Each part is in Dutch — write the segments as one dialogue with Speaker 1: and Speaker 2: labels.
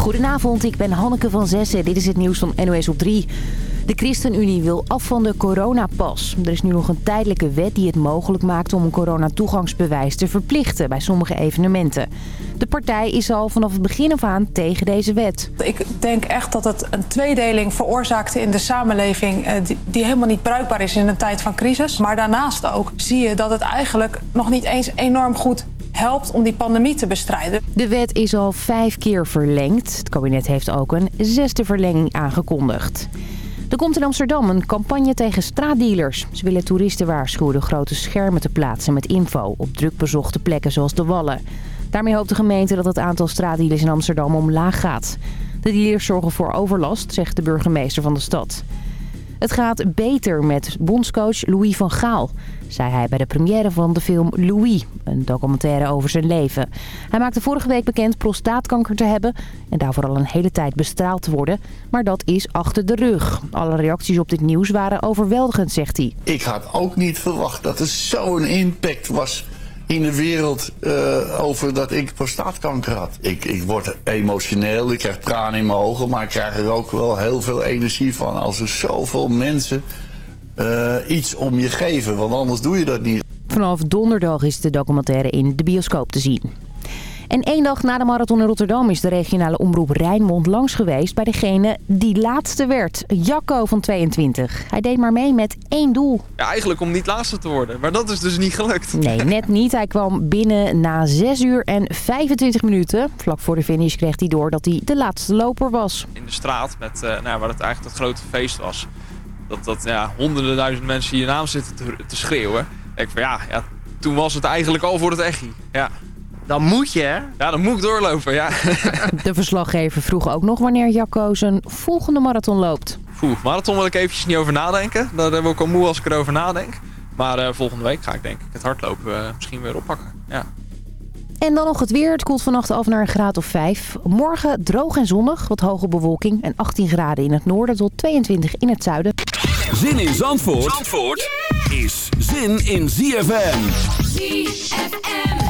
Speaker 1: Goedenavond, ik ben Hanneke van Zessen. Dit is het nieuws van NOS op 3. De ChristenUnie wil af van de coronapas. Er is nu nog een tijdelijke wet die het mogelijk maakt om een coronatoegangsbewijs te verplichten bij sommige evenementen. De partij is al vanaf het begin af aan tegen deze wet.
Speaker 2: Ik denk echt dat het een tweedeling veroorzaakte in de samenleving eh, die helemaal niet bruikbaar is in een tijd van crisis. Maar daarnaast ook zie je dat het eigenlijk nog niet eens enorm goed helpt om die pandemie te bestrijden.
Speaker 1: De wet is al vijf keer verlengd. Het kabinet heeft ook een zesde verlenging aangekondigd. Er komt in Amsterdam een campagne tegen straatdealers. Ze willen toeristen waarschuwen grote schermen te plaatsen met info op drukbezochte plekken zoals de Wallen. Daarmee hoopt de gemeente dat het aantal straatdealers in Amsterdam omlaag gaat. De dealers zorgen voor overlast, zegt de burgemeester van de stad. Het gaat beter met bondscoach Louis van Gaal, zei hij bij de première van de film Louis, een documentaire over zijn leven. Hij maakte vorige week bekend prostaatkanker te hebben en daarvoor al een hele tijd bestraald te worden. Maar dat is achter de rug. Alle reacties op dit nieuws waren overweldigend, zegt hij.
Speaker 3: Ik had ook niet verwacht dat er zo'n impact was in de wereld uh, over dat ik prostaatkanker had. Ik, ik word emotioneel, ik krijg tranen in mijn ogen, maar ik krijg er ook wel heel veel energie van als er zoveel mensen uh, iets om je geven, want anders doe je dat niet.
Speaker 1: Vanaf donderdag is de documentaire in de bioscoop te zien. En één dag na de marathon in Rotterdam is de regionale omroep Rijnmond langs geweest bij degene die laatste werd. Jacco van 22. Hij deed maar mee met één doel.
Speaker 4: Ja, eigenlijk om niet laatste te worden. Maar dat is dus niet gelukt.
Speaker 1: Nee, net niet. Hij kwam binnen na 6 uur en 25 minuten. Vlak voor de finish kreeg hij door dat hij de laatste loper was.
Speaker 4: In de straat, met, uh, nou, waar het eigenlijk het grote feest was. Dat, dat ja, honderden duizend mensen je naam zitten te, te schreeuwen. Ik van ja, ja, toen was het eigenlijk al voor het echi. Ja.
Speaker 5: Dan moet je, hè?
Speaker 4: Ja, dan moet ik doorlopen, ja.
Speaker 1: De verslaggever vroeg ook nog wanneer Jacco zijn volgende marathon loopt.
Speaker 4: Oeh, marathon wil ik eventjes niet over nadenken. Daar word ik al moe als ik erover nadenk. Maar uh, volgende week ga ik denk ik het hardlopen uh, misschien weer oppakken. Ja.
Speaker 1: En dan nog het weer. Het koelt vannacht af naar een graad of 5. Morgen droog en zonnig, wat hoge bewolking. En 18 graden in het noorden tot 22 in het zuiden.
Speaker 6: Zin in Zandvoort, Zandvoort is zin in ZFM.
Speaker 7: ZFM.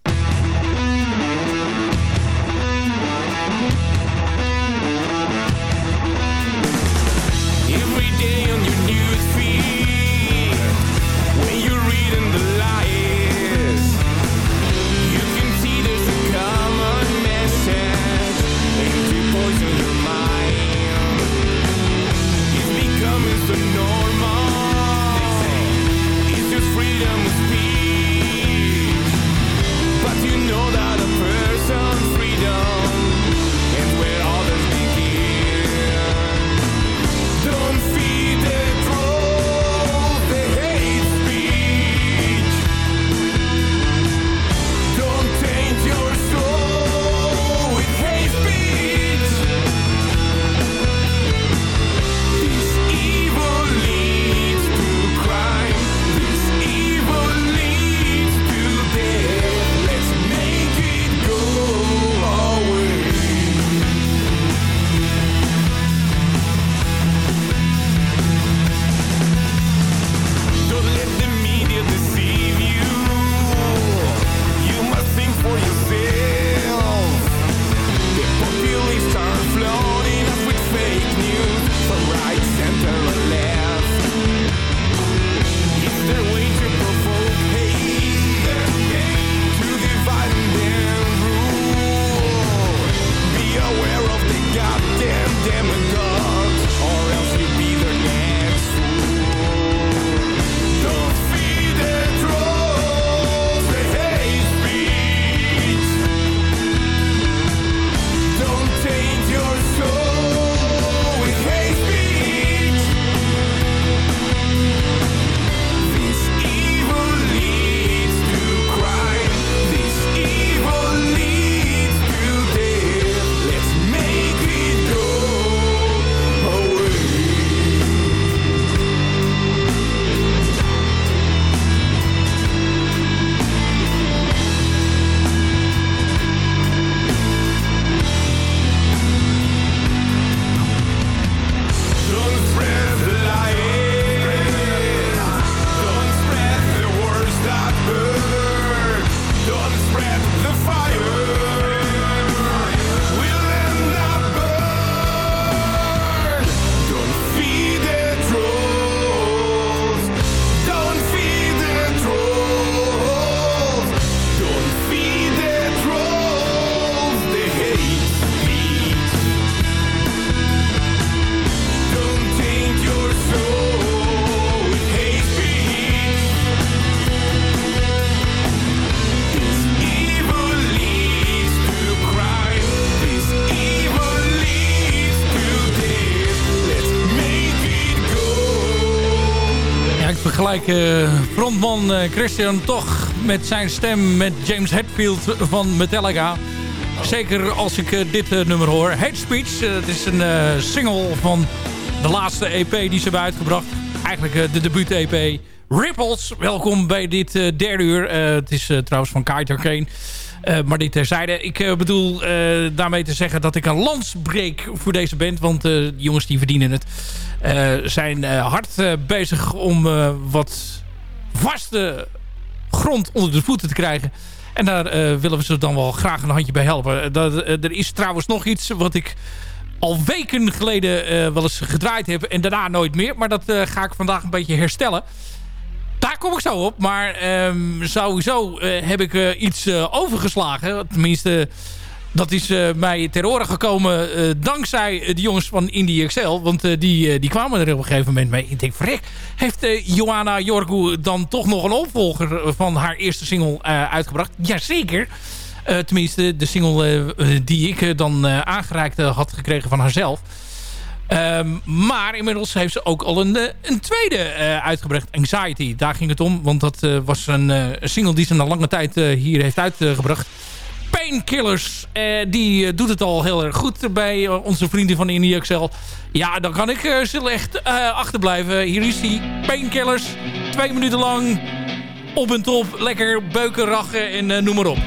Speaker 5: Lijkt eh, frontman eh, Christian toch met zijn stem met James Hetfield van Metallica. Zeker als ik eh, dit nummer hoor. Hate Speech, het is een single van de laatste EP die ze hebben uitgebracht. Eigenlijk de debuut-EP Ripples. Welkom bij dit derde uur. Het is trouwens van Kite Kane. Eh, maar dit terzijde. Ik eh, bedoel eh, daarmee te zeggen dat ik een lans breek voor deze band. Want de jongens die verdienen het. zijn hard bezig om wat vaste grond onder de voeten te krijgen. En daar willen we ze dan wel graag een handje bij helpen. Dat, er is trouwens nog iets wat ik al weken geleden wel eens gedraaid heb. En daarna nooit meer. Maar dat ga ik vandaag een beetje herstellen. Daar kom ik zo op. Maar ehm, sowieso eh, heb ik eh, iets eh, overgeslagen. Tenminste, dat is mij ter oren gekomen dankzij de jongens van Indie Excel. Want die, die kwamen er op een gegeven moment mee. Ik denk, verrek, heeft Johanna Jorgu dan toch nog een opvolger van haar eerste single uitgebracht? Jazeker. Tenminste, de single die ik dan aangereikt had gekregen van haarzelf. Ehm, maar inmiddels heeft ze ook al een, eh, een tweede eh, uitgebracht. Anxiety, daar ging het om. Want dat eh, was een, single die ze na lange tijd hier heeft uitgebracht. Painkillers, die doet het al heel erg goed bij onze vrienden van Indie Excel. Ja, dan kan ik uh, slecht eh, achterblijven. Hier is hij, Painkillers. Twee minuten lang, op en top, lekker beuken, rachen en noem maar op.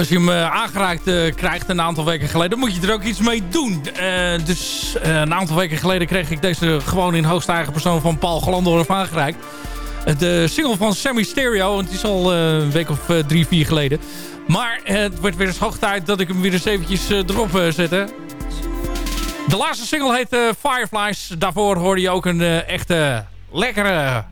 Speaker 8: als je hem eh, aangeraakt eh, krijgt een aantal weken geleden... moet je er ook iets mee doen. Eh, dus een aantal weken geleden kreeg ik deze gewoon in hoogste eigen persoon van Paul Glandorf aangereikt. De single van Sammy Stereo. want Het is al een week of drie, vier geleden. Maar het wordt weer eens hoog tijd dat ik hem weer eens eventjes erop zette. De laatste single heet Fireflies. Daarvoor hoorde je ook een echte lekkere,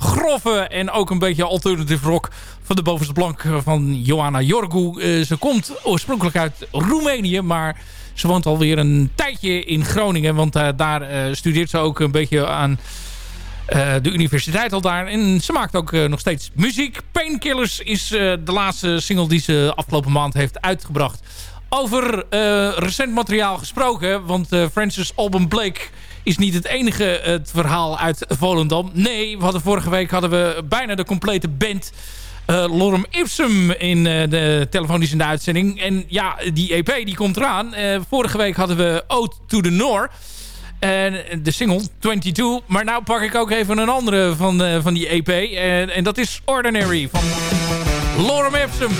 Speaker 8: grove en ook een beetje alternative rock van de bovenste plank van Johanna Jorgu. Eh, ze komt oorspronkelijk uit Roemenië, maar ze woont alweer een tijdje in Groningen. Want eh, daar eh, studeert ze ook een beetje aan de universiteit al daar. En ze maakt ook nog steeds muziek. Painkillers is de laatste single die ze afgelopen maand heeft uitgebracht. Over recent materiaal gesproken. Want Francis Alban Blake is niet het enige eh, het verhaal uit Volendam. Nee, we hadden vorige week hadden we bijna de complete band... eh, Lorem Ipsum in eh, de telefonisch in de uitzending. En ja, die EP die komt eraan. Vorige week hadden we Ode to the North. En de single 22. Maar nou pak ik ook even een andere van, van die EP. En dat is Ordinary van Lorem Ipsum.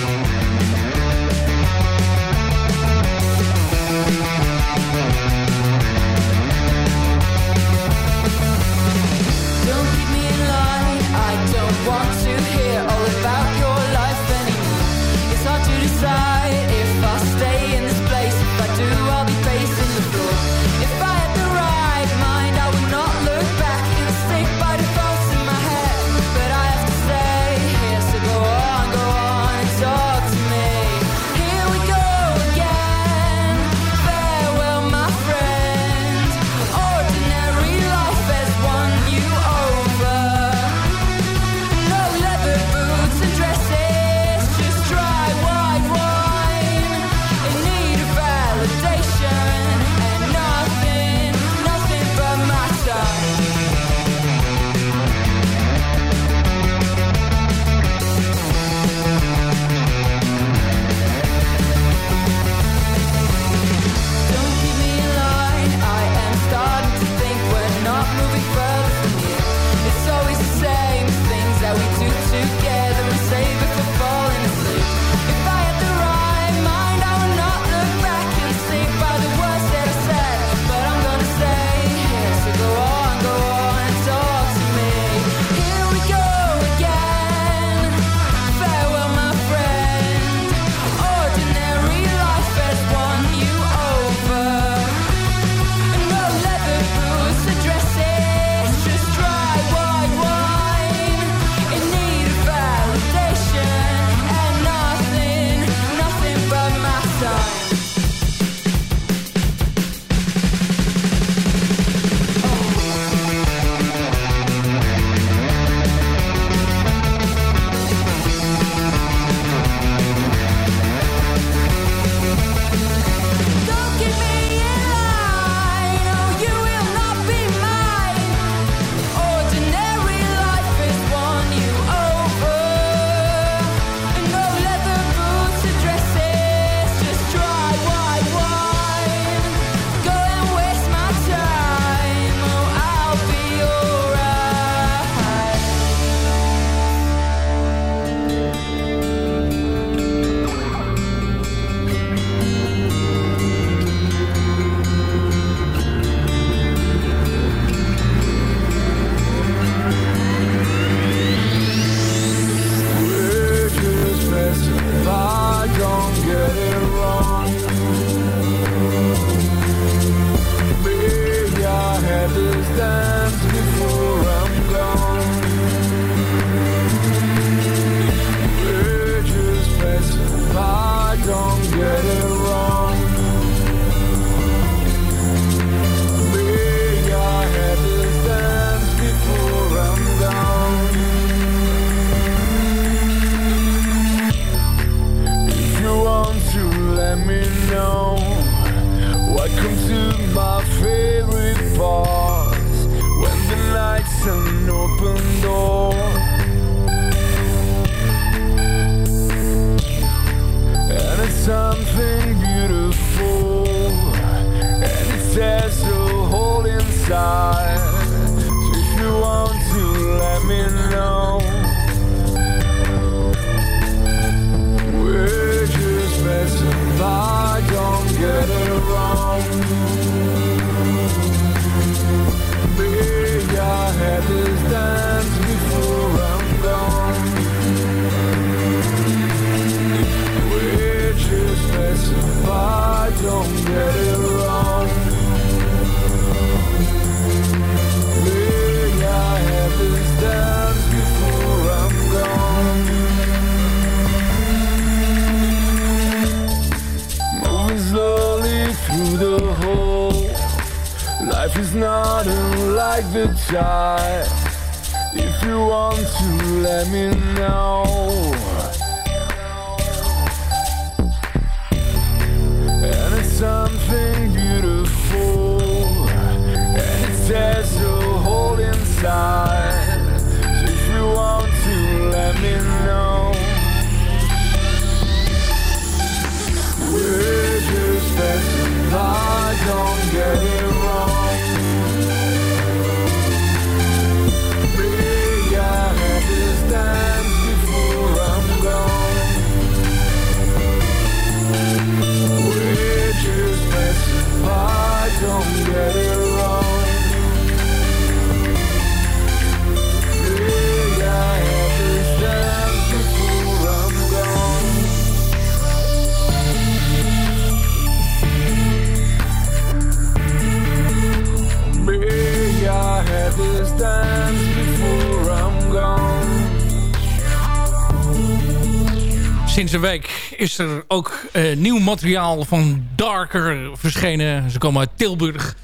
Speaker 5: Week is er ook eh, nieuw materiaal van Darker verschenen. Ze komen uit Tilburg.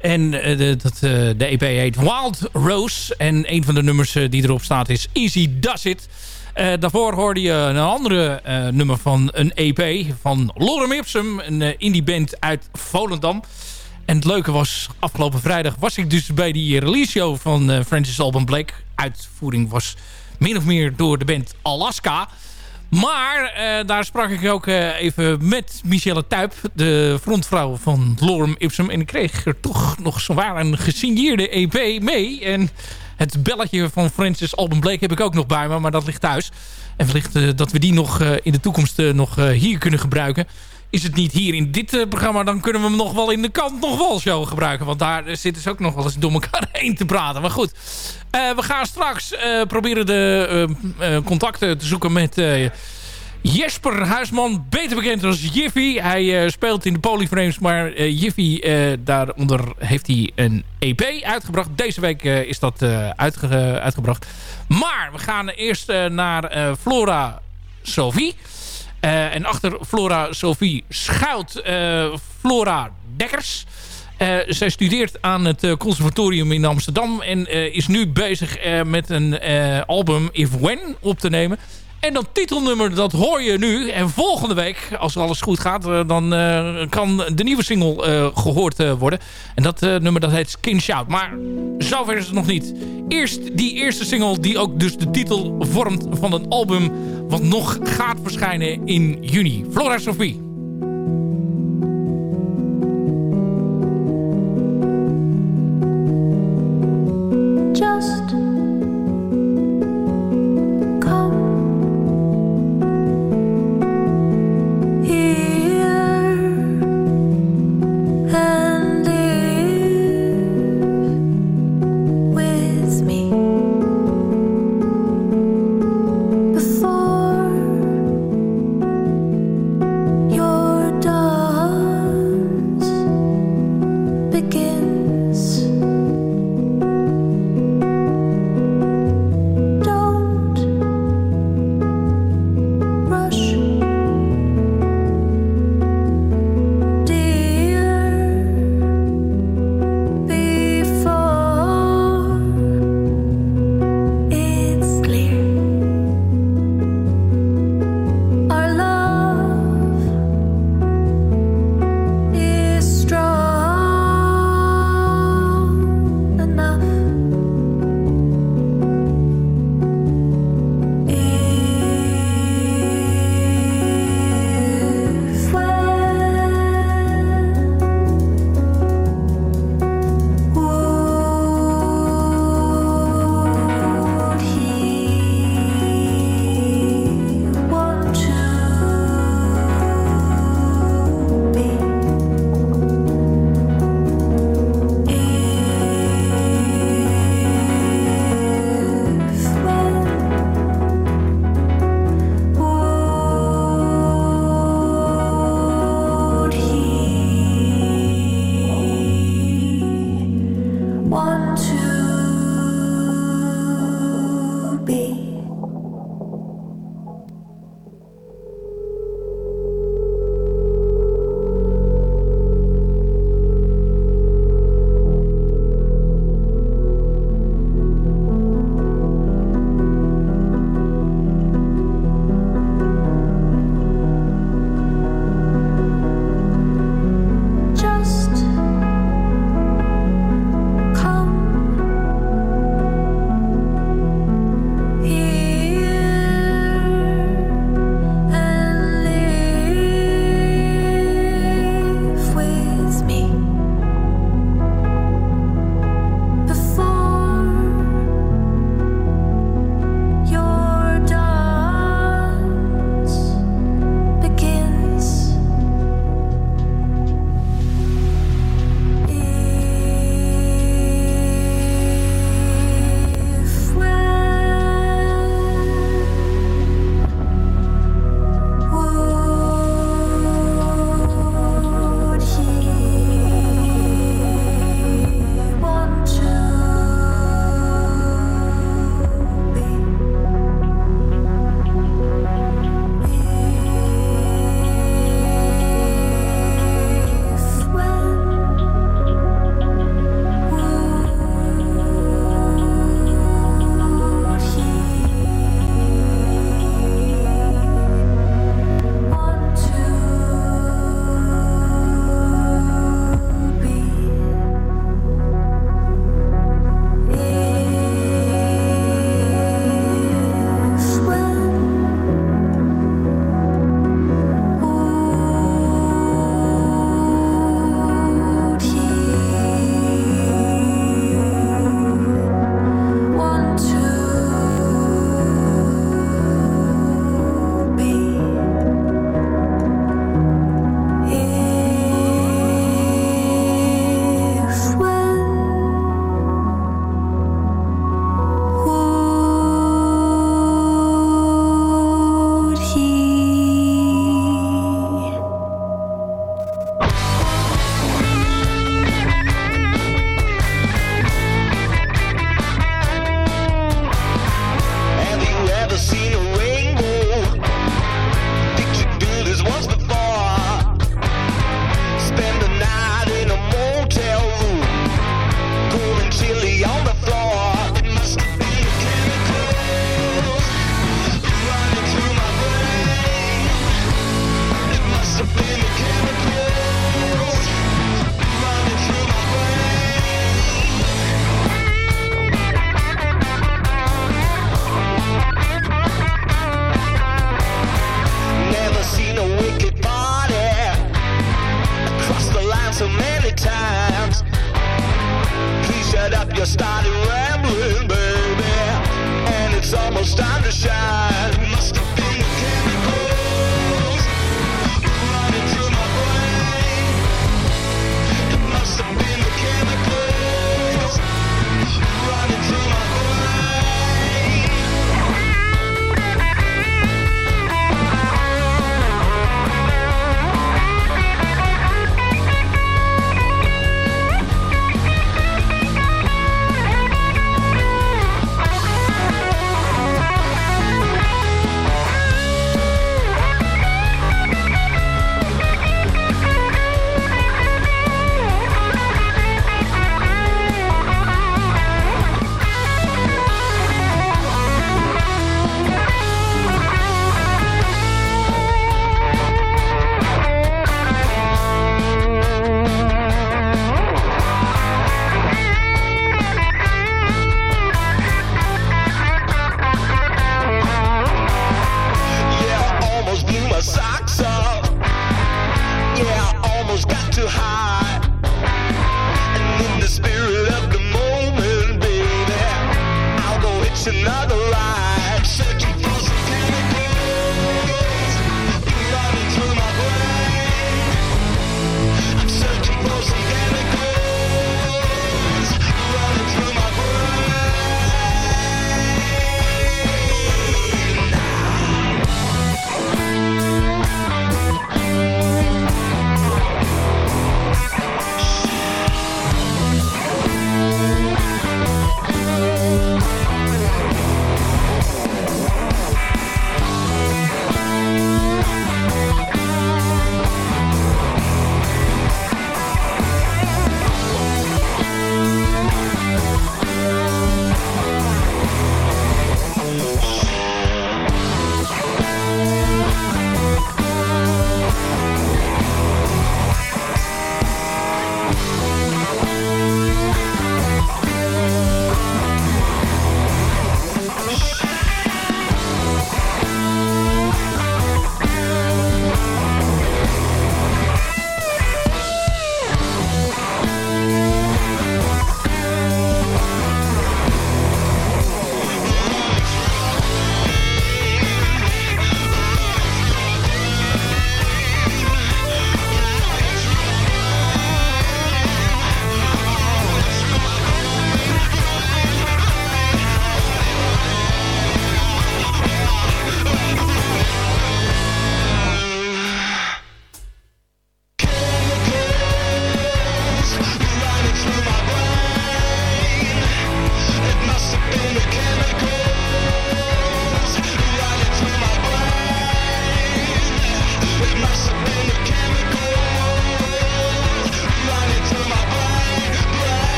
Speaker 5: En eh, de, dat, eh, de EP heet Wild Rose. En een van de nummers die erop staat is Easy Does It. Daarvoor hoorde je een andere nummer van een EP van Lorem Ipsum. Een indie band uit Volendam. En het leuke was, afgelopen vrijdag was ik dus bij die release show van Francis Alban Blake. Uitvoering was min of meer door de band Alaska. Maar eh, daar sprak ik ook eh, even met Michelle Tuip, de frontvrouw van Lorem Ipsum. En ik kreeg er toch nog zwaar een gesigneerde EP mee. En het belletje van Francis Alban Blake heb ik ook nog bij me, maar dat ligt thuis. En wellicht eh, dat we die nog in de toekomst nog hier kunnen gebruiken. Is het niet hier in dit eh, programma, dan kunnen we hem nog wel in de kant nog wel show gebruiken. Want daar eh, zitten ze ook nog wel eens door elkaar heen te praten. Maar goed, eh, we gaan straks proberen de contacten te zoeken met... Jesper Huisman, beter bekend als Jiffy. Hij speelt in de Polyframes, maar Jiffy, daaronder heeft hij een EP uitgebracht. Deze week is dat uitge- uitgebracht. Maar we gaan eerst naar Flora Sophie. Eh, en achter Flora Sophie schuilt eh, Flora Dekkers. Eh, zij studeert aan het conservatorium in Amsterdam. En is nu bezig met een album If When op te nemen. En dat titelnummer, dat hoor je nu. En volgende week, als alles goed gaat... eh, dan eh, kan de nieuwe single eh, gehoord eh, worden. En dat nummer, dat heet Skin Shout. Maar zover is het nog niet. Eerst die eerste single, die ook dus de titel vormt van een album... wat nog gaat verschijnen in juni. Flora Sophie.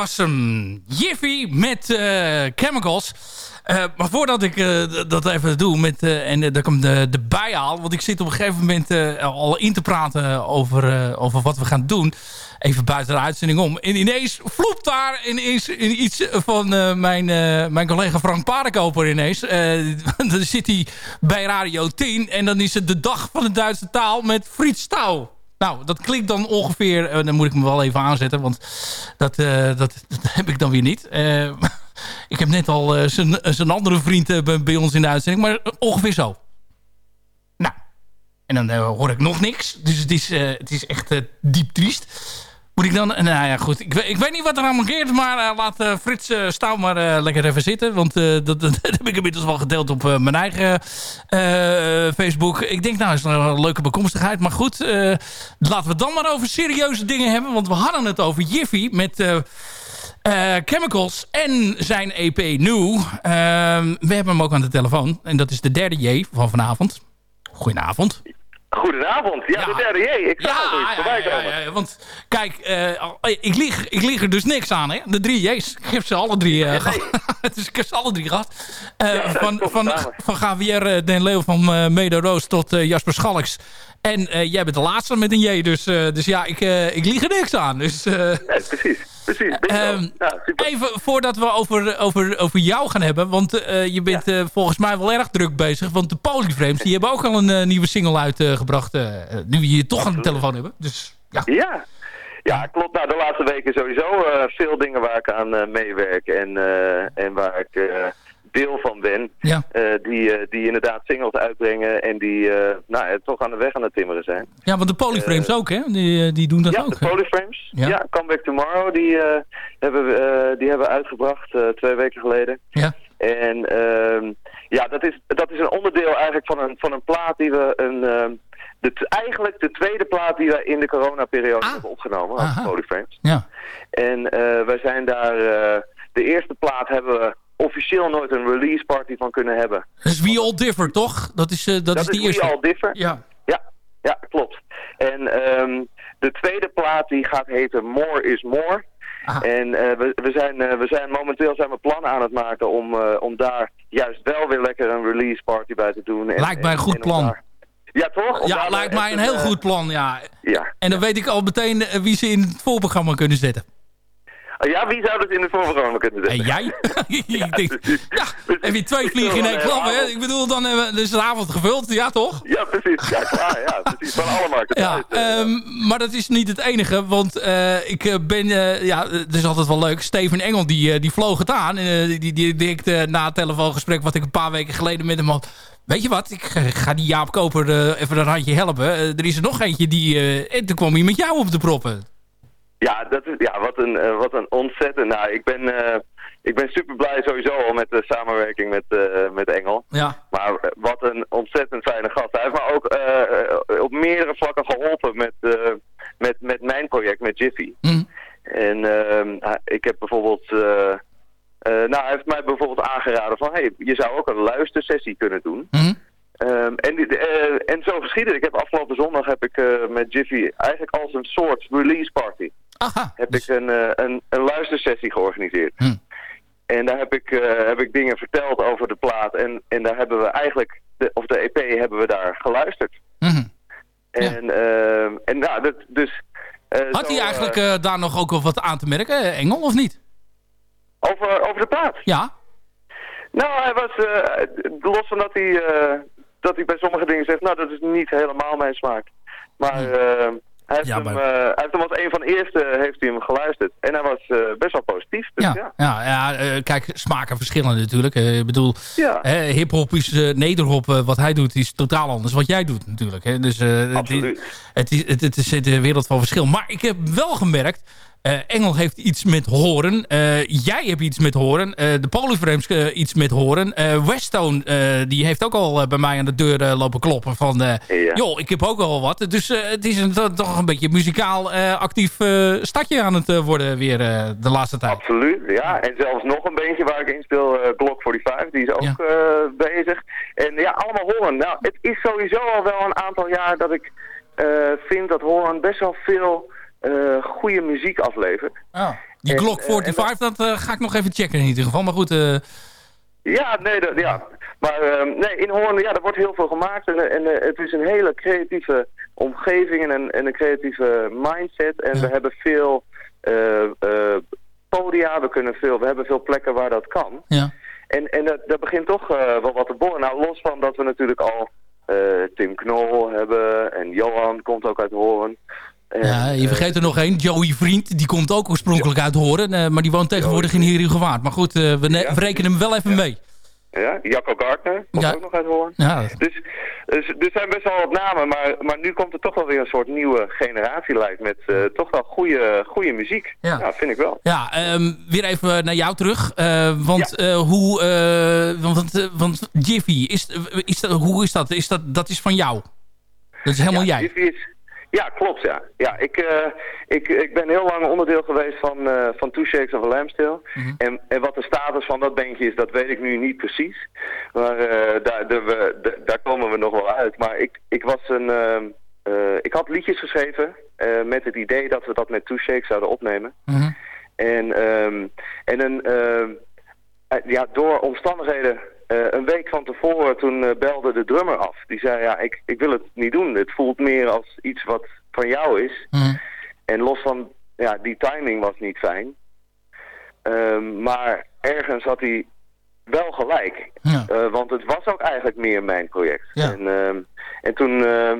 Speaker 5: Was hem. Jiffy met eh, Chemicals. Eh, maar voordat ik eh, dat even doe met, en dat ik hem de bijhaal... want ik zit op een gegeven moment al in te praten over, over wat we gaan doen. Even buiten de uitzending om. En ineens vloept daar ineens in iets van mijn, mijn collega Frank Paardenkoper ineens. Dan zit hij bij Radio 10 en dan is het de dag van de Duitse taal met Frits Stouw. Nou, dat klinkt dan ongeveer... eh, dan moet ik me wel even aanzetten, want dat, eh, dat, heb ik dan weer niet. Eh, ik heb net al zijn andere vriend bij- ons in de uitzending, maar ongeveer zo. Nou, en dan hoor ik nog niks. Dus het is, het is echt diep triest. Moet ik dan... Nou ja, goed. Ik, weet- ik weet niet wat er aan mankeert, maar eh, laat eh, Frits uh, Stouw maar eh, lekker even zitten. Want eh, dat, dat, heb ik inmiddels wel gedeeld op eh, mijn eigen eh, Facebook. Ik denk, nou, is een leuke bekomstigheid. Maar goed, eh, laten we het dan maar over serieuze dingen hebben. Want we hadden het over Jiffy met... eh, eh, Chemicals en zijn EP New. We hebben hem ook aan de telefoon. En dat is de derde J van vanavond. Goedenavond.
Speaker 9: Goedenavond. Ja, de derde J. Ik zag al zoiets voorbij
Speaker 5: ja,
Speaker 9: komen.
Speaker 5: ja, ja, want kijk, eh, al- ik, lieg, ik lieg er dus niks aan, hè? De drie J's. Ik heb ze alle drie eh, gehad. dus ik heb ze alle drie gehad. Eh, van, van, van Javier eh, Den Leeuw van eh Medo Roos tot eh, Jasper Schalks. En eh, jij bent de laatste met een J, dus, eh, dus ja, ik, eh, ik lieg er niks aan. Dus, eh,
Speaker 9: precies, precies.
Speaker 5: Ehm, even voordat we over, over, over jou gaan hebben, want eh, je bent eh, volgens mij wel erg druk bezig. Want de Polyframes, die hebben ook al een eh, nieuwe single uitgebracht, nu we je toch aan de telefoon hebben. Dus ja.
Speaker 9: Ja. Ja, klopt. Nou, de laatste weken sowieso veel dingen waar ik aan meewerk en, en waar ik deel van ben.
Speaker 5: Ja.
Speaker 9: Eh, die, eh, die inderdaad singles uitbrengen en die eh, nou, toch aan de weg aan het timmeren zijn.
Speaker 5: Ja, want de Polyframes ook, hè? Die, die doen dat
Speaker 9: ja,
Speaker 5: ook.
Speaker 9: de? Polyframes.
Speaker 5: Ja.
Speaker 9: Ja, Come Back Tomorrow, die, hebben, we, die hebben we uitgebracht twee weken geleden.
Speaker 5: Ja.
Speaker 9: En ehm, ja, dat is, dat is een onderdeel eigenlijk van een, van een plaat die we een... ehm, de, eigenlijk de tweede plaat die we in de coronaperiode hebben opgenomen,
Speaker 5: Aha.
Speaker 9: Polyframes.
Speaker 5: Ja.
Speaker 9: En wij zijn daar... de eerste plaat hebben we officieel nooit een release party van kunnen hebben.
Speaker 5: Dat is We All Differ, toch? Dat is, eh, dat is
Speaker 9: Dat is We
Speaker 5: eerste.
Speaker 9: All Differ.
Speaker 5: Ja.
Speaker 9: Ja, ja klopt. En ehm, de tweede plaat die gaat heten More is More. En eh, we, we, zijn, eh, we zijn momenteel zijn we plannen aan het maken om, eh, om daar juist wel weer lekker een release party bij te doen. En,
Speaker 5: Lijkt mij een
Speaker 9: en-
Speaker 5: goed
Speaker 9: en
Speaker 5: plan.
Speaker 9: daar- ja, toch? Om
Speaker 5: Ja, lijkt mij een heel goed plan, ja.
Speaker 9: Ja.
Speaker 5: En dan weet ik al meteen wie ze in het voorprogramma kunnen zetten.
Speaker 9: Ja, wie zou dat in het voorprogramma kunnen
Speaker 5: En
Speaker 9: zetten?
Speaker 5: jij? ik denk, ja, heb je twee vliegen in één klap, hè? Ik bedoel, dan hebben we dus de avond gevuld, ja toch?
Speaker 9: Ja, precies. Ja, klaar. Ja, precies. Van alle markten.
Speaker 5: Ja,
Speaker 9: eh.
Speaker 5: ehm, maar dat is niet het enige, want eh, ik eh, ben, eh, ja, het is altijd wel leuk. Steven Engel, die, eh, die vloog het aan. En, eh, die, die eh, na het telefoongesprek wat ik een paar weken geleden met hem had. Weet je wat, ik ga- die Jaap Koper eh, even een handje helpen. Eh, er is er nog eentje die, eh, en toen kwam hij met jou op de proppen.
Speaker 9: Ja, dat is, ja wat, een, eh, wat een ontzettend... Nou, ik ben, eh, ik ben super blij sowieso al met de samenwerking met, eh, met Engel.
Speaker 5: Ja.
Speaker 9: Maar wat een ontzettend fijne gast. Hij heeft me ook op meerdere vlakken geholpen met, met, met mijn project, met Jiffy.
Speaker 5: Hm.
Speaker 9: En ehm, ik heb bijvoorbeeld... nou, hij heeft mij bijvoorbeeld aangeraden van... Hey, je zou ook een luistersessie kunnen doen.
Speaker 5: Hm.
Speaker 9: Ehm, en, die- en zo geschiedde. Ik heb afgelopen zondag heb ik met Jiffy eigenlijk als een soort release party
Speaker 5: Aha.
Speaker 9: heb ik een, eh, een, een luistersessie georganiseerd.
Speaker 5: Hm.
Speaker 9: En daar heb ik, eh, heb ik dingen verteld over de plaat. En, en daar hebben we eigenlijk, de, of de EP hebben we daar geluisterd.
Speaker 5: Mhm.
Speaker 9: En, ehm, en nou, dat, dus... eh,
Speaker 5: Had hij eigenlijk daar nog ook wel wat aan te merken, Engel, of niet?
Speaker 9: over, over de plaat?
Speaker 5: Ja.
Speaker 9: Nou, hij was, los van dat hij, dat hij bij sommige dingen zegt, nou, dat is niet helemaal mijn smaak. Maar eh, hij, heeft
Speaker 5: Ja,
Speaker 9: hem,
Speaker 5: maar-
Speaker 9: eh, hij heeft hem als een van de eerste heeft hij hem geluisterd. En hij was eh, best wel positief. Dus ja.
Speaker 5: Ja, ja, ja eh, kijk, smaken verschillen natuurlijk. Eh, ik bedoel,
Speaker 9: Ja.
Speaker 5: eh, hip-hop is eh, nederhop. eh, wat hij doet is totaal anders wat jij doet natuurlijk. Hè. Dus eh, het,
Speaker 9: Absoluut.
Speaker 5: het, is, het, het is een wereld van verschil. Maar ik heb wel gemerkt. Eh, Engel heeft iets met horen. Eh, jij hebt iets met horen. eh, de Polyframes iets met horen. Westone die heeft ook al bij mij aan de deur lopen kloppen. Van,
Speaker 9: Ja.
Speaker 5: joh, ik heb ook wel wat. Dus het is een, to- toch een beetje muzikaal actief stadje aan het worden weer de laatste tijd.
Speaker 9: Absoluut, ja. En zelfs nog een beetje waar ik in speel, Glock 45, die is ook
Speaker 5: Ja.
Speaker 9: bezig. En ja, allemaal horen. Nou, het is sowieso al wel een aantal jaar dat ik vind dat horen best wel veel goede muziek aflevert.
Speaker 5: Die
Speaker 9: En,
Speaker 5: Glock
Speaker 9: eh,
Speaker 5: 45, dat eh, ga ik nog even checken in ieder geval. Maar goed, eh,
Speaker 9: Ja, nee, dat, ja. Maar ehm, nee, in Hoorn, ja, er wordt heel veel gemaakt. En, en eh, het is een hele creatieve omgeving en een, en een creatieve mindset. En we hebben veel eh, eh, podia, we, kunnen veel, we hebben veel plekken waar dat kan.
Speaker 5: ja.
Speaker 9: En, en dat, dat begint toch eh, wel wat te borren. Nou, los van dat we natuurlijk al eh, Tim Knol hebben en Johan komt ook uit Hoorn.
Speaker 5: Ja, je
Speaker 9: eh,
Speaker 5: vergeet er nog één. Joey Vriend, die komt ook oorspronkelijk uit Horen. eh, maar die woont tegenwoordig in Heerhugowaard. Maar goed, eh, we,
Speaker 9: Ja.
Speaker 5: we rekenen hem wel even mee.
Speaker 9: Ja, Jacco Gardner komt
Speaker 5: Ja.
Speaker 9: ook nog uit Hoorn.
Speaker 5: Ja,
Speaker 9: Dus, dus er zijn best wel wat namen, maar, maar nu komt er toch wel weer een soort nieuwe generatie lijkt met toch wel goede, goede muziek.
Speaker 5: Ja.
Speaker 9: Ja. vind ik wel.
Speaker 5: ja ehm, weer even naar jou terug. Want hoe... want, want Jiffy, is, is dat, hoe is dat? Is dat? Dat is van jou. Dat is helemaal jij.
Speaker 9: Jiffy is, ja, klopt ja. ja ik, eh, ik, ik ben heel lang onderdeel geweest van, eh van Two Shakes of a.
Speaker 5: Mhm.
Speaker 9: en, en wat de status van dat bandje is, dat weet ik nu niet precies. Maar eh, daar, daar, we, daar- daar komen we nog wel uit. Maar ik, ik was een... ik had liedjes geschreven met het idee dat we dat met Two Shakes zouden opnemen.
Speaker 5: Mhm.
Speaker 9: En, ehm, en een, ehm, eh, ja, door omstandigheden, eh, een week van tevoren, toen eh, belde de drummer af. Die zei, ja, ik, ik wil het niet doen. Het voelt meer als iets wat van jou is.
Speaker 5: Mhm.
Speaker 9: En los van, ja, die timing was niet fijn. Ehm, maar ergens had hij wel gelijk.
Speaker 5: Ja.
Speaker 9: Eh, want het was ook eigenlijk meer mijn project.
Speaker 5: Ja.
Speaker 9: En, ehm, en toen, ehm,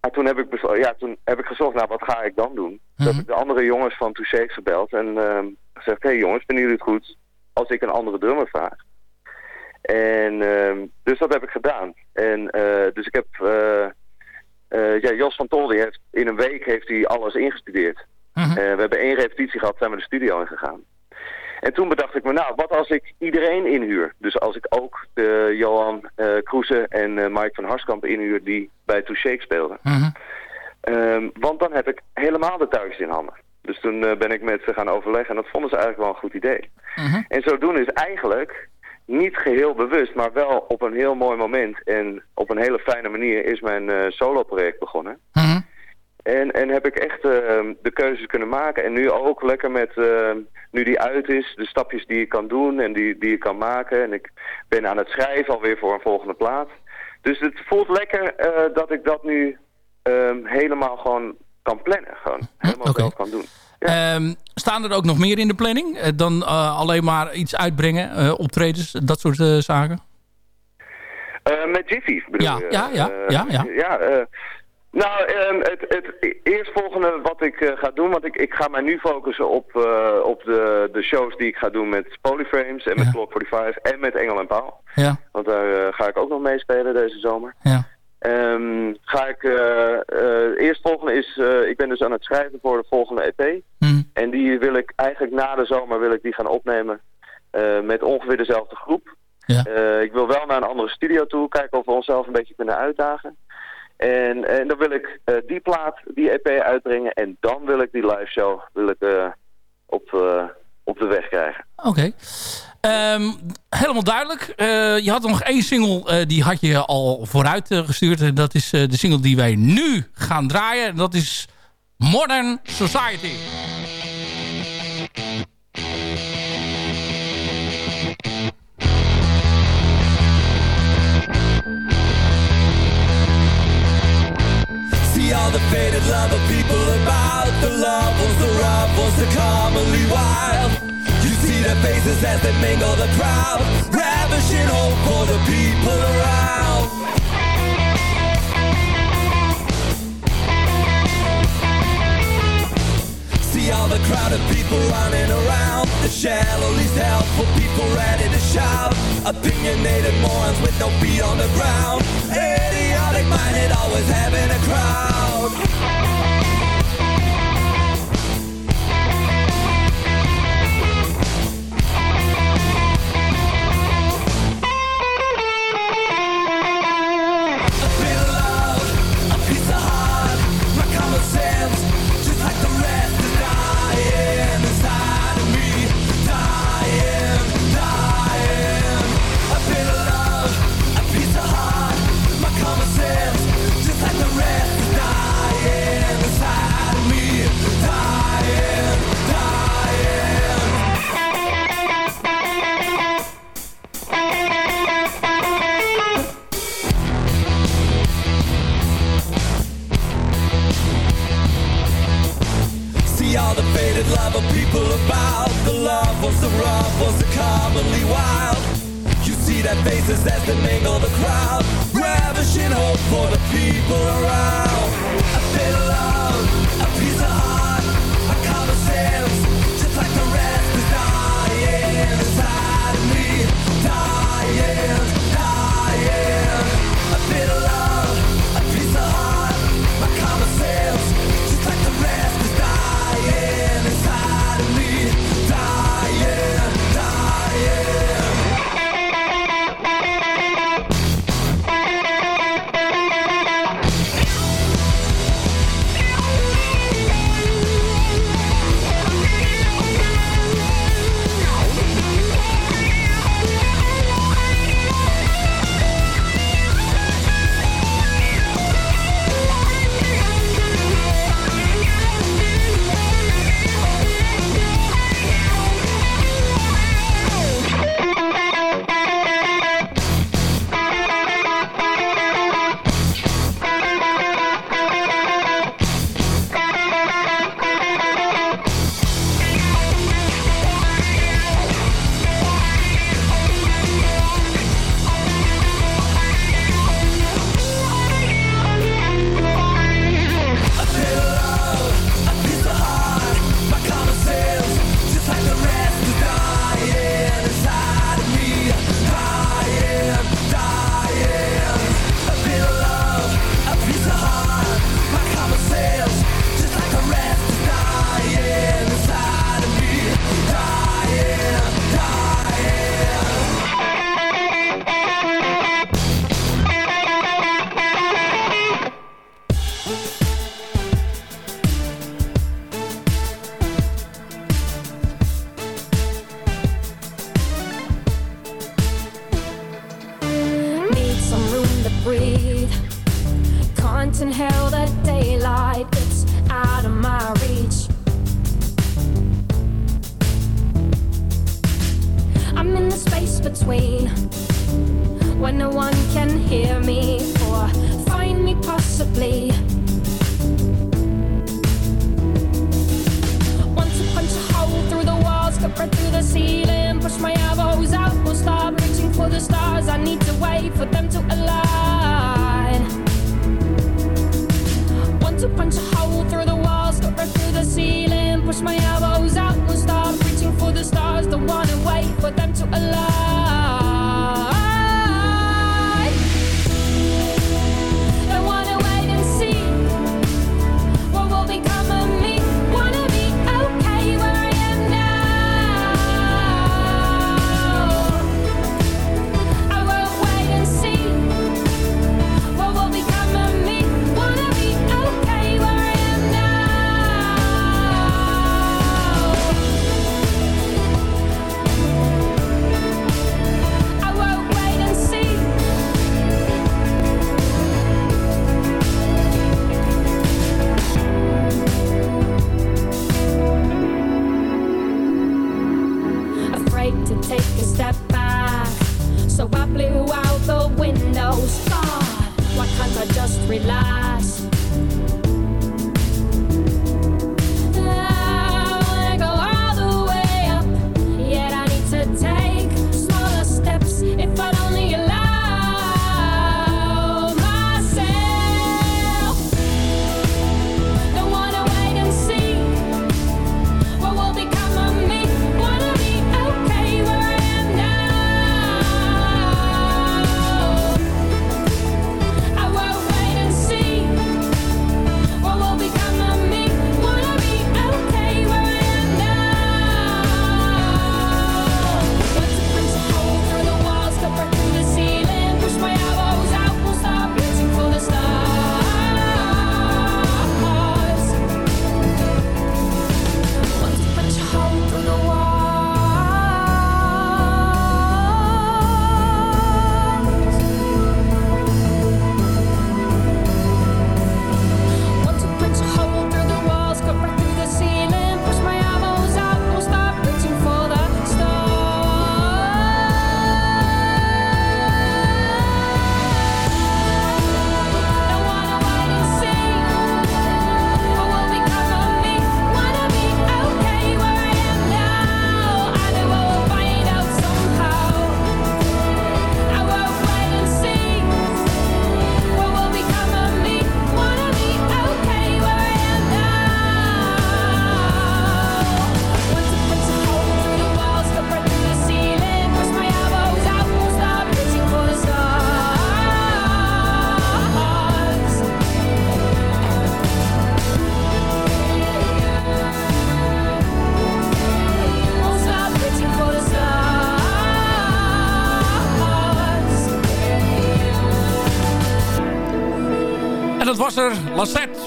Speaker 9: ja, toen, heb ik ja, toen heb ik gezocht, nou wat ga ik dan doen? Toen
Speaker 5: Mhm.
Speaker 9: heb ik de andere jongens van Touché gebeld en gezegd, hé hey, jongens, vinden jullie het goed als ik een andere drummer vraag? En ehm, dus dat heb ik gedaan. En eh, dus ik heb, eh, eh, ja, Jos van Tol, die heeft in een week heeft hij alles ingestudeerd.
Speaker 5: Mhm.
Speaker 9: We hebben één repetitie gehad, zijn we de studio ingegaan. En toen bedacht ik me, nou, wat als ik iedereen inhuur? Dus als ik ook de Johan eh Kroese en eh, Mike van Harskamp inhuur die bij Touché speelden.
Speaker 5: Mhm.
Speaker 9: Ehm, want dan heb ik helemaal de touwtjes in handen. Dus toen ben ik met ze gaan overleggen en dat vonden ze eigenlijk wel een goed idee.
Speaker 5: Mhm.
Speaker 9: En zodoende is eigenlijk niet geheel bewust, maar wel op een heel mooi moment en op een hele fijne manier is mijn eh solo-project begonnen.
Speaker 5: Mhm.
Speaker 9: En, en heb ik echt eh, de keuzes kunnen maken. En nu ook lekker met, eh, nu die uit is, de stapjes die ik kan doen en die, die ik kan maken. En ik ben aan het schrijven alweer voor een volgende plaat. Dus het voelt lekker eh, dat ik dat nu ehm, helemaal gewoon kan plannen. Gewoon helemaal
Speaker 5: oké.
Speaker 9: zelf kan doen.
Speaker 5: Ehm, staan er ook nog meer in de planning eh, dan eh, alleen maar iets uitbrengen, eh, optredens, dat soort zaken?
Speaker 9: Met Jiffy bedoel
Speaker 5: Ja,
Speaker 9: je?
Speaker 5: ja, ja, ja, ja.
Speaker 9: ja nou, ehm, het, het eerstvolgende wat ik ga doen, want ik, ik ga mij nu focussen op, op de, de shows die ik ga doen met Polyframes en met Clock 45 en met Engel en Paul.
Speaker 5: Ja.
Speaker 9: Want daar ga ik ook nog meespelen deze zomer.
Speaker 5: Ja.
Speaker 9: Ehm, ga ik, eh eh, eerstvolgende is, eh, ik ben dus aan het schrijven voor de volgende EP.
Speaker 5: Hmm.
Speaker 9: En die wil ik eigenlijk na de zomer wil ik die gaan opnemen met ongeveer dezelfde groep.
Speaker 5: Ja.
Speaker 9: Ik wil wel naar een andere studio toe, kijken of we onszelf een beetje kunnen uitdagen. En, en dan wil ik die plaat, die EP uitbrengen en dan wil ik die live show wil ik, op, op de weg krijgen.
Speaker 5: Oké. Ehm, helemaal duidelijk. Eh, je had nog één single, eh, die had je al vooruit eh, gestuurd. En dat is de single die wij nu gaan draaien. En dat is Modern Society.
Speaker 10: See all the faded love of people about The love was the was the commonly wild their faces as they mingle the crowd Ravishing hope for the people around. See all the crowded people running around. The shallow least helpful people ready to shout. Opinionated morons with no feet on the ground. Idiotic minded always having a crowd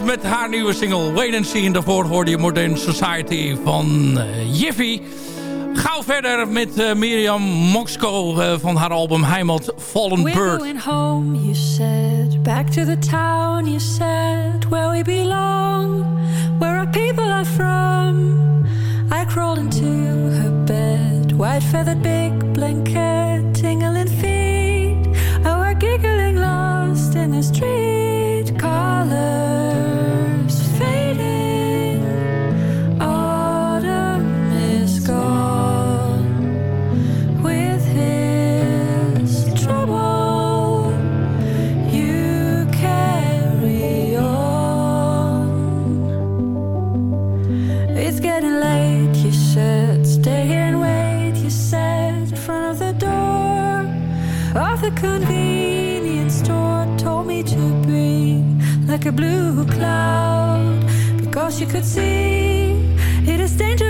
Speaker 5: met haar nieuwe single Wait and See. En daarvoor hoorde je Modern Society van uh, Jiffy. Gauw verder met eh, uh, Miriam Moxco uh, eh, van haar album Heimat Fallen
Speaker 11: We're Going home, you said. Back to the town, you said. Where we belong, where our people are from. I crawled into her bed. White feathered big blanket, tingling feet. Oh, we're giggling lost in the street. like a blue cloud. Because you could see it is dangerous.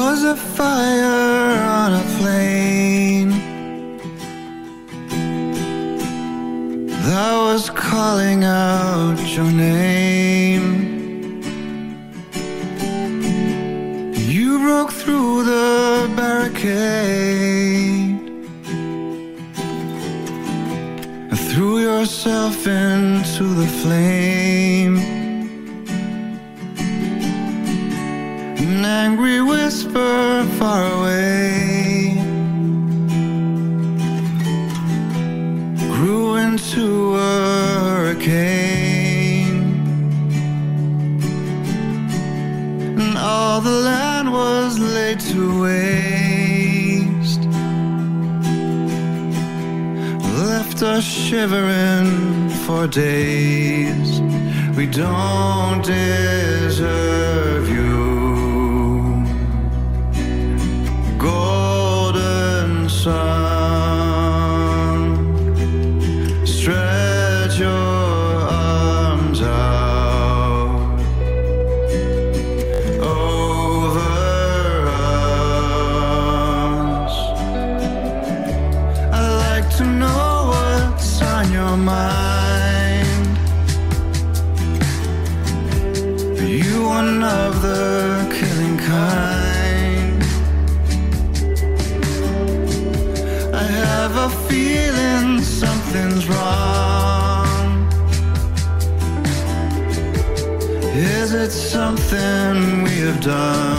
Speaker 11: Was
Speaker 12: a fire on a plane that was calling out your name. You broke through the barricade shivering for days. We don't deserve something we have done?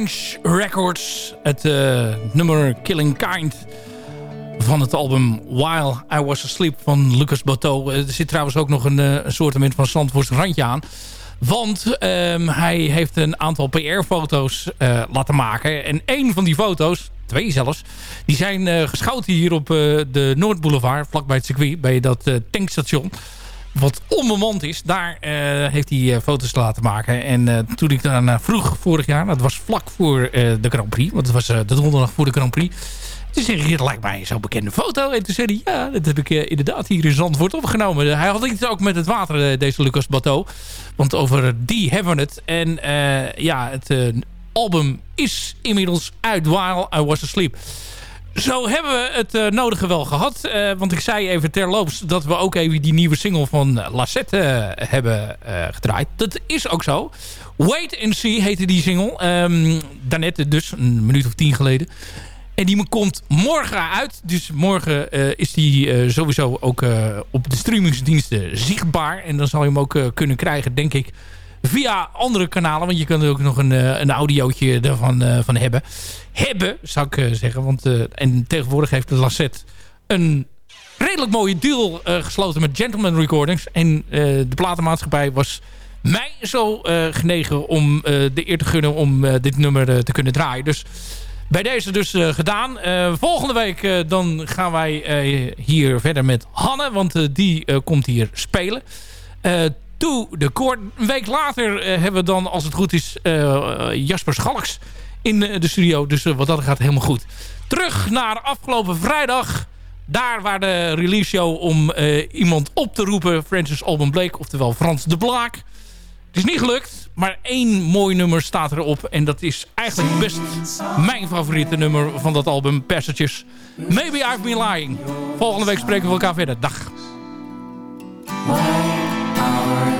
Speaker 5: Revenge Records. Het eh, nummer Killing Kind van het album While I Was Asleep van Lucas Bateau. Er zit trouwens ook nog een, eh, een soortement van Zandvoorts randje aan. Want ehm, hij heeft een aantal PR-foto's laten maken. En één van die foto's, twee zelfs. Die zijn eh, geschoten hier op eh, de Noordboulevard, vlakbij het circuit, bij dat eh, tankstation. Wat onbemand is, daar eh, heeft hij eh, foto's laten maken. En eh, toen ik daarna vroeg vorig jaar, dat was vlak voor de Grand Prix, want het was de donderdag voor de Grand Prix. Toen zei hij, lijkt mij zo'n bekende foto. En toen zei hij, ja, dat heb ik inderdaad hier in Zandvoort opgenomen. Hij had iets ook met het water, deze Lucas Bateau. Want over die hebben we het. En ja, het album is inmiddels uit While I Was Asleep. Zo hebben we het eh, nodige wel gehad. Eh, want ik zei even terloops dat we ook even die nieuwe single van eh, Lassette hebben gedraaid. Dat is ook zo. Wait and See heette die single. Ehm daarnet dus, een minuut of tien geleden. En die komt morgen uit. Dus morgen is die sowieso ook op de streamingsdiensten zichtbaar. En dan zal je hem ook kunnen krijgen, denk ik, via andere kanalen. Want je kan er ook nog een, eh, een audiootje daarvan eh, van hebben. Hebben, zou ik eh, zeggen. Want, en tegenwoordig heeft de Lassette een redelijk mooie deal gesloten met Gentleman Recordings. En de platenmaatschappij was mij zo genegen om de eer te gunnen om dit nummer te kunnen draaien. Dus bij deze dus gedaan. Volgende week dan gaan wij hier verder met Hanne. Want die komt hier spelen. To de koord. Een week later eh, hebben we dan, als het goed is, eh, Jasper Schalks in eh, de studio. Dus wat dat gaat helemaal goed. Terug naar afgelopen vrijdag. Daar waar de release show om iemand op te roepen. Francis Alban Blake, oftewel Frans de Blaak. Het is niet gelukt, maar één mooi nummer staat erop. En dat is eigenlijk best mijn favoriete nummer van dat album, Passages. Maybe I've Been Lying. Volgende week spreken we elkaar verder. Dag.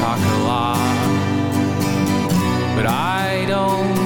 Speaker 13: Talk a lot, but I don't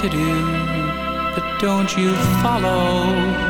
Speaker 13: to do, but don't you follow